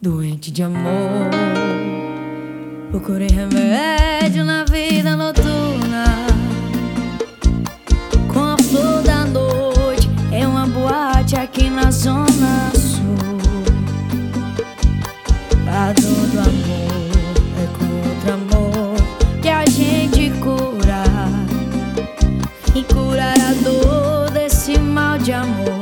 Doente de amor, procurei remédio na vida noturna. Com a flor da noite, é uma boate aqui na zona sul. A dor do amor é com outro amor que a gente cura e curar a dor desse mal de amor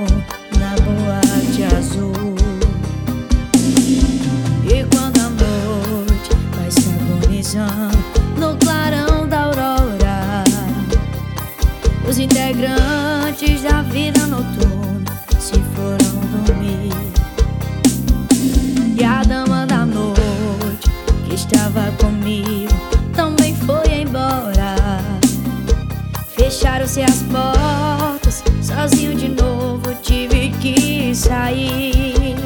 comigo também foi embora. Fecharam-se as portas, sozinho de novo tive que sair.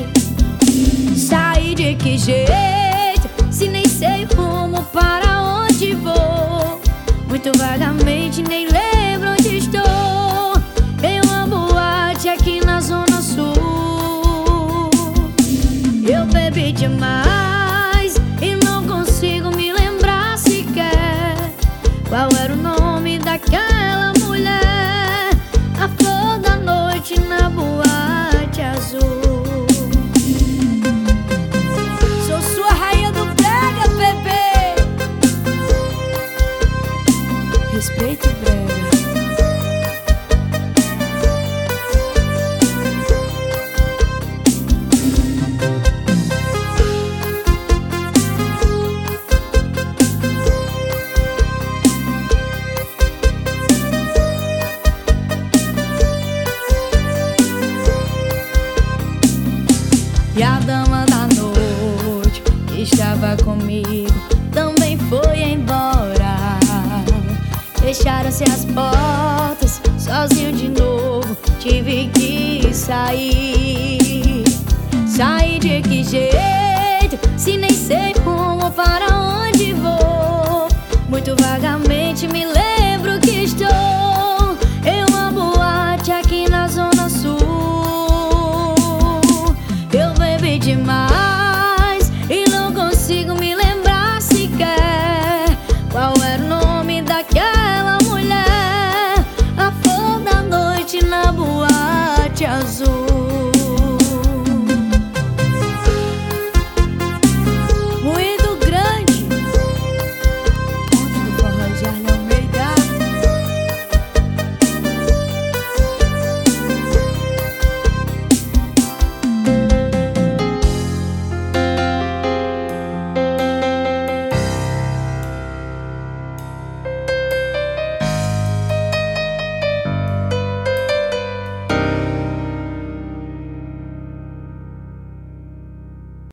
Sair de que jeito? Se nem sei rumo para onde vou. Muito vagamente, nem lembro onde estou. Em uma boate aqui na Zona Sul. Eu bebi demais E a dama da noite que estava comigo também foi embora. Fecharam-se as portas, sozinho de novo, tive que sair. Sair de que jeito? Se nem sei 家族。